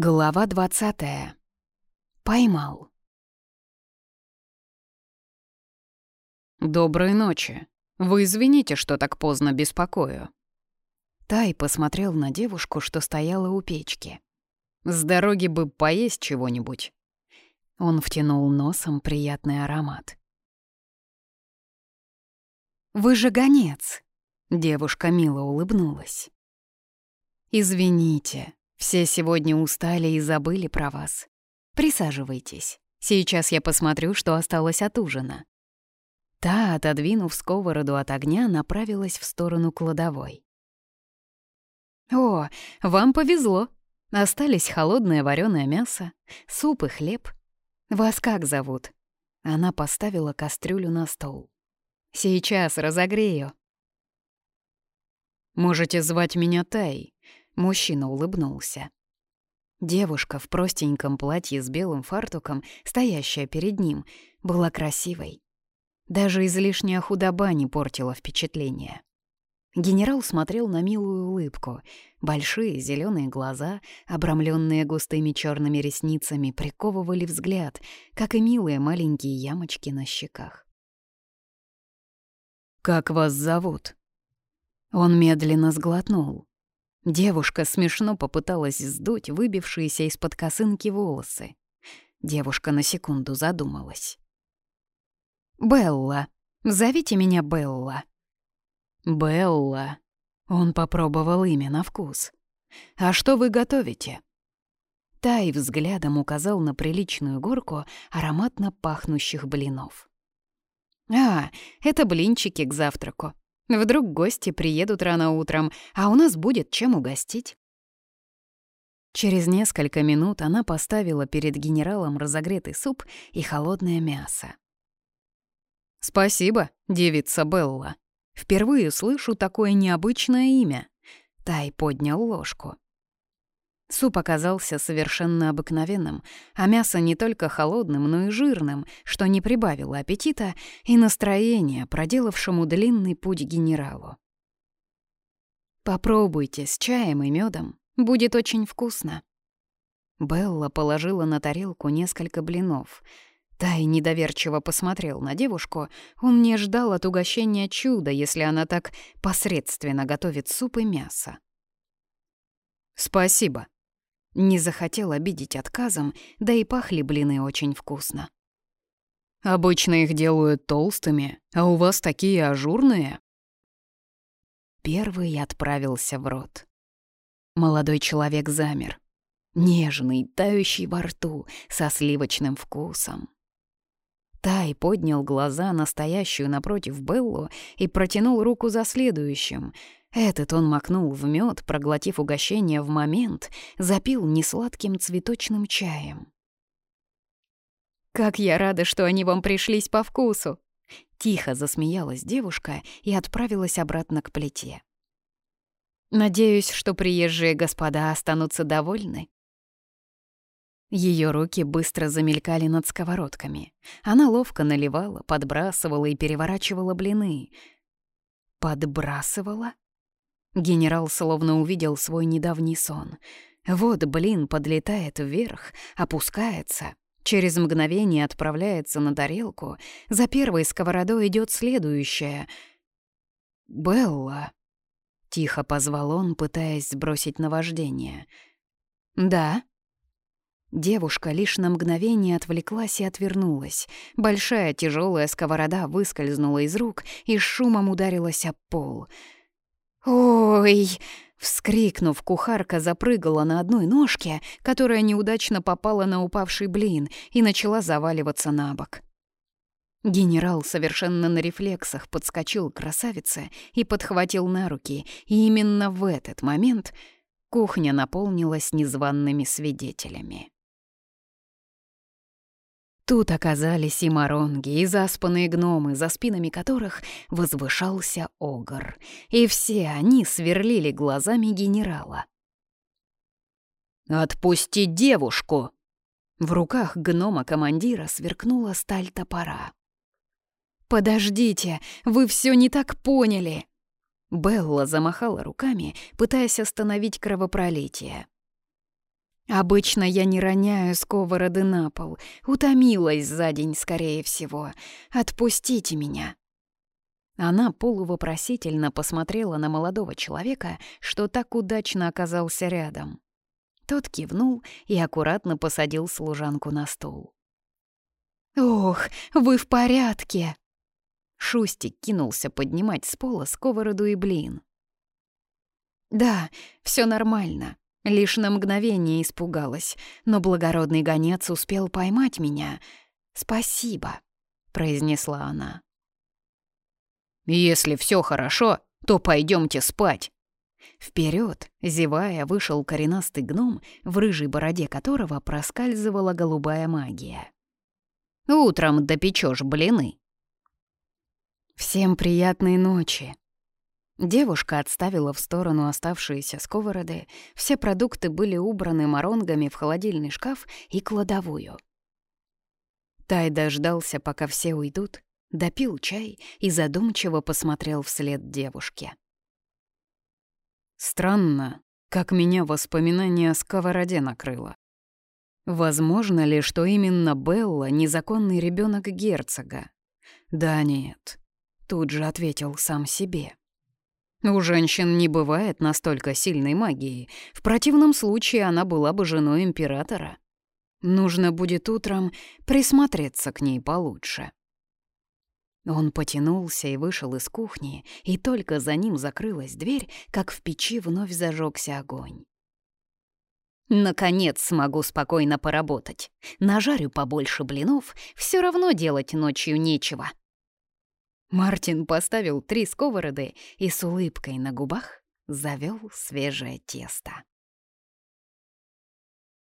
Глава двадцатая. Поймал. «Доброй ночи. Вы извините, что так поздно беспокою». Тай посмотрел на девушку, что стояла у печки. «С дороги бы поесть чего-нибудь». Он втянул носом приятный аромат. «Вы же гонец!» — девушка мило улыбнулась. «Извините, все сегодня устали и забыли про вас. Присаживайтесь. Сейчас я посмотрю, что осталось от ужина». Та, отодвинув сковороду от огня, направилась в сторону кладовой. «О, вам повезло. Остались холодное вареное мясо, суп и хлеб. Вас как зовут?» Она поставила кастрюлю на стол. «Сейчас разогрею». «Можете звать меня Тай. Мужчина улыбнулся. Девушка в простеньком платье с белым фартуком, стоящая перед ним, была красивой. Даже излишняя худоба не портила впечатление. Генерал смотрел на милую улыбку. Большие зеленые глаза, обрамленные густыми черными ресницами, приковывали взгляд, как и милые маленькие ямочки на щеках. «Как вас зовут?» Он медленно сглотнул. Девушка смешно попыталась сдуть выбившиеся из-под косынки волосы. Девушка на секунду задумалась. «Белла. Зовите меня Белла». «Белла». Он попробовал имя на вкус. «А что вы готовите?» Тай взглядом указал на приличную горку ароматно пахнущих блинов. «А, это блинчики к завтраку. Вдруг гости приедут рано утром, а у нас будет чем угостить. Через несколько минут она поставила перед генералом разогретый суп и холодное мясо. «Спасибо, девица Белла. Впервые слышу такое необычное имя». Тай поднял ложку. Суп оказался совершенно обыкновенным, а мясо не только холодным, но и жирным, что не прибавило аппетита и настроения, проделавшему длинный путь генералу. «Попробуйте с чаем и медом, будет очень вкусно». Белла положила на тарелку несколько блинов. Тай недоверчиво посмотрел на девушку. Он не ждал от угощения чуда, если она так посредственно готовит суп и мясо. «Спасибо», не захотел обидеть отказом, да и пахли блины очень вкусно. «Обычно их делают толстыми, а у вас такие ажурные?» Первый отправился в рот. Молодой человек замер. Нежный, тающий во рту, со сливочным вкусом. Тай поднял глаза на стоящую напротив Беллу и протянул руку за следующим — этот он макнул в мед, проглотив угощение в момент, запил несладким цветочным чаем. «Как я рада, что они вам пришлись по вкусу!» Тихо засмеялась девушка и отправилась обратно к плите. «Надеюсь, что приезжие господа останутся довольны». Ее руки быстро замелькали над сковородками. Она ловко наливала, подбрасывала и переворачивала блины. Подбрасывала? Генерал словно увидел свой недавний сон. Вот блин подлетает вверх, опускается, через мгновение отправляется на тарелку, за первой сковородой идет следующая. «Белла», — тихо позвал он, пытаясь сбросить наваждение. «Да?» Девушка лишь на мгновение отвлеклась и отвернулась. Большая тяжелая сковорода выскользнула из рук и шумом ударилась об пол — «Ой!» Вскрикнув, кухарка запрыгала на одной ножке, которая неудачно попала на упавший блин и начала заваливаться на бок. Генерал совершенно на рефлексах подскочил к красавице и подхватил на руки, и именно в этот момент кухня наполнилась незваными свидетелями. Тут оказались и моронги, и заспанные гномы, за спинами которых возвышался огр. И все они сверлили глазами генерала. «Отпусти девушку!» В руках гнома-командира сверкнула сталь топора. «Подождите, вы все не так поняли!» Белла замахала руками, пытаясь остановить кровопролитие. Обычно я не роняю сковороды на пол. Утомилась за день, скорее всего. Отпустите меня. Она полувопросительно посмотрела на молодого человека, что так удачно оказался рядом. Тот кивнул и аккуратно посадил служанку на стул. «Ох, вы в порядке!» Шустик кинулся поднимать с пола сковороду и блин. «Да, все нормально. Лишь на мгновение испугалась, но благородный гонец успел поймать меня. Спасибо», — произнесла она. «Если все хорошо, то пойдемте спать». Вперед, зевая, вышел коренастый гном, в рыжей бороде которого проскальзывала голубая магия. «Утром допечешь блины». «Всем приятной ночи», Девушка отставила в сторону оставшиеся сковороды, все продукты были убраны моронгами в холодильный шкаф и кладовую. Тай дождался, пока все уйдут, допил чай и задумчиво посмотрел вслед девушке. Странно, как меня воспоминание о сковороде накрыло. Возможно ли, что именно Белла — незаконный ребенок герцога? Да нет, тут же ответил сам себе. У женщин не бывает настолько сильной магии. В противном случае она была бы женой императора. Нужно будет утром присмотреться к ней получше. Он потянулся и вышел из кухни, и только за ним закрылась дверь, как в печи вновь зажегся огонь. Наконец смогу спокойно поработать. Нажарю побольше блинов, все равно делать ночью нечего. Мартин поставил три сковороды и с улыбкой на губах завел свежее тесто.